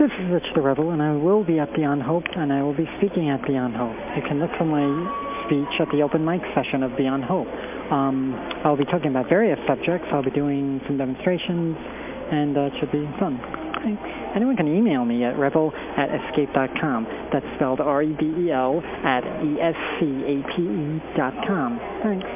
This is Rich the Rebel, and I will be at Beyond Hope, and I will be speaking at Beyond Hope. You can look for my speech at the open mic session of Beyond Hope. Um, I'll be talking about various subjects. I'll be doing some demonstrations, and uh, it should be fun. Anyone can email me at rebel at escape.com. That's spelled R-E-B-E-L at E-S-C-A-P-E dot com. Thanks.